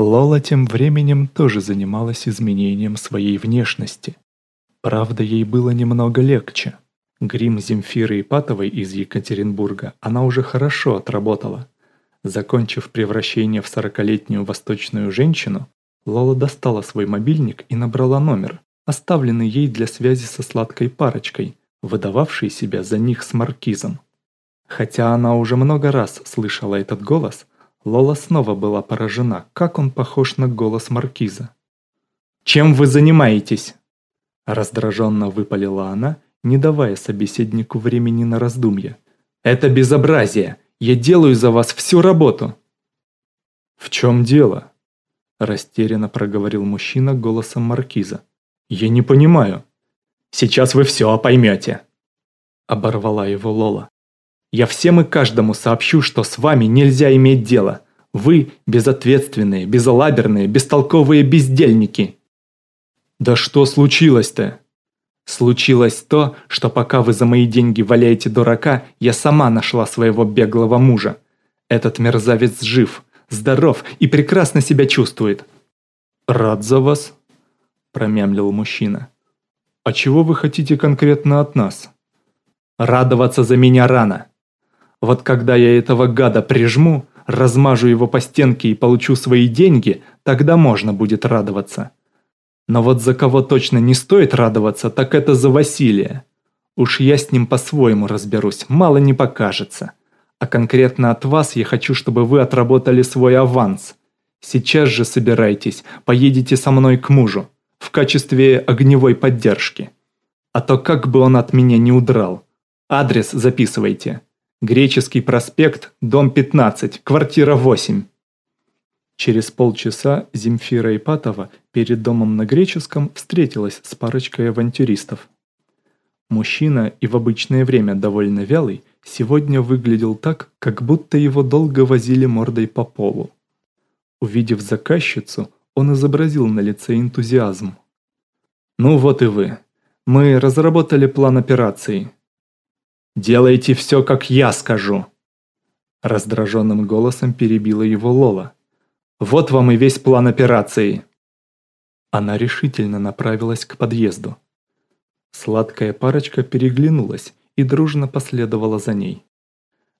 Лола тем временем тоже занималась изменением своей внешности. Правда, ей было немного легче. Грим Земфиры Ипатовой из Екатеринбурга она уже хорошо отработала. Закончив превращение в сорокалетнюю восточную женщину, Лола достала свой мобильник и набрала номер, оставленный ей для связи со сладкой парочкой, выдававшей себя за них с маркизом. Хотя она уже много раз слышала этот голос, Лола снова была поражена, как он похож на голос маркиза. «Чем вы занимаетесь?» Раздраженно выпалила она не давая собеседнику времени на раздумье. «Это безобразие! Я делаю за вас всю работу!» «В чем дело?» Растерянно проговорил мужчина голосом маркиза. «Я не понимаю». «Сейчас вы все поймете!» Оборвала его Лола. «Я всем и каждому сообщу, что с вами нельзя иметь дело. Вы безответственные, безалаберные, бестолковые бездельники!» «Да что случилось-то?» Случилось то, что пока вы за мои деньги валяете дурака, я сама нашла своего беглого мужа. Этот мерзавец жив, здоров и прекрасно себя чувствует. Рад за вас, промямлил мужчина. А чего вы хотите конкретно от нас? Радоваться за меня рано. Вот когда я этого гада прижму, размажу его по стенке и получу свои деньги, тогда можно будет радоваться. Но вот за кого точно не стоит радоваться, так это за Василия. Уж я с ним по-своему разберусь, мало не покажется. А конкретно от вас я хочу, чтобы вы отработали свой аванс. Сейчас же собирайтесь, поедете со мной к мужу, в качестве огневой поддержки. А то как бы он от меня не удрал. Адрес записывайте. Греческий проспект, дом 15, квартира 8. Через полчаса Земфира Ипатова перед домом на Греческом встретилась с парочкой авантюристов. Мужчина и в обычное время довольно вялый, сегодня выглядел так, как будто его долго возили мордой по полу. Увидев заказчицу, он изобразил на лице энтузиазм. «Ну вот и вы. Мы разработали план операции. Делайте все, как я скажу!» Раздраженным голосом перебила его Лола. Вот вам и весь план операции». Она решительно направилась к подъезду. Сладкая парочка переглянулась и дружно последовала за ней.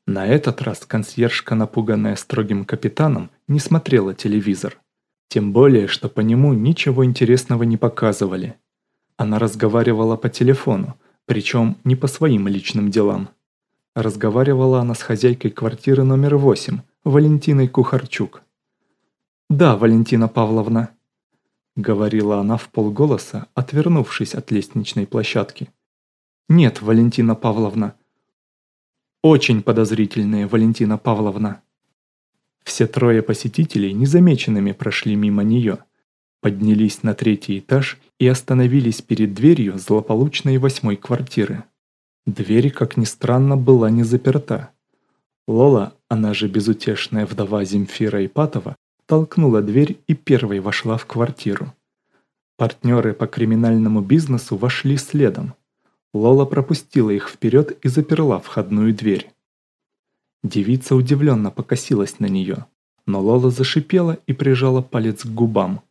На этот раз консьержка, напуганная строгим капитаном, не смотрела телевизор. Тем более, что по нему ничего интересного не показывали. Она разговаривала по телефону, причем не по своим личным делам. Разговаривала она с хозяйкой квартиры номер 8, Валентиной Кухарчук. «Да, Валентина Павловна», — говорила она в полголоса, отвернувшись от лестничной площадки. «Нет, Валентина Павловна». «Очень подозрительные, Валентина Павловна». Все трое посетителей незамеченными прошли мимо нее, поднялись на третий этаж и остановились перед дверью злополучной восьмой квартиры. Дверь, как ни странно, была не заперта. Лола, она же безутешная вдова Земфира Ипатова, толкнула дверь и первой вошла в квартиру. Партнеры по криминальному бизнесу вошли следом. Лола пропустила их вперед и заперла входную дверь. Девица удивленно покосилась на нее, но Лола зашипела и прижала палец к губам.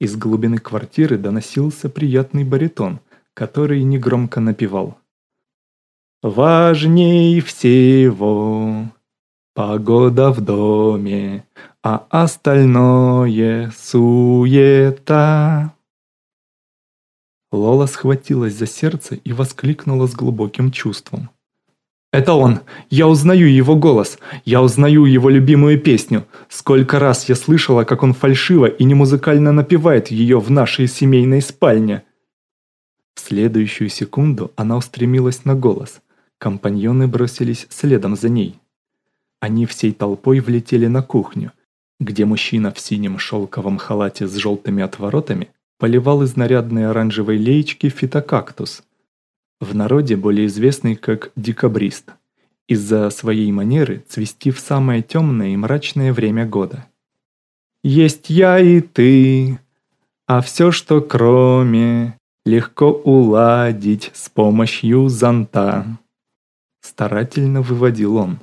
Из глубины квартиры доносился приятный баритон, который негромко напевал. «Важней всего погода в доме, а остальное суета. Лола схватилась за сердце и воскликнула с глубоким чувством. «Это он! Я узнаю его голос! Я узнаю его любимую песню! Сколько раз я слышала, как он фальшиво и немузыкально напевает ее в нашей семейной спальне!» В следующую секунду она устремилась на голос. Компаньоны бросились следом за ней. Они всей толпой влетели на кухню, где мужчина в синем шелковом халате с желтыми отворотами поливал из нарядной оранжевой леечки фитокактус, в народе более известный как декабрист, из-за своей манеры цвести в самое темное и мрачное время года. «Есть я и ты, а все, что кроме, легко уладить с помощью зонта», старательно выводил он.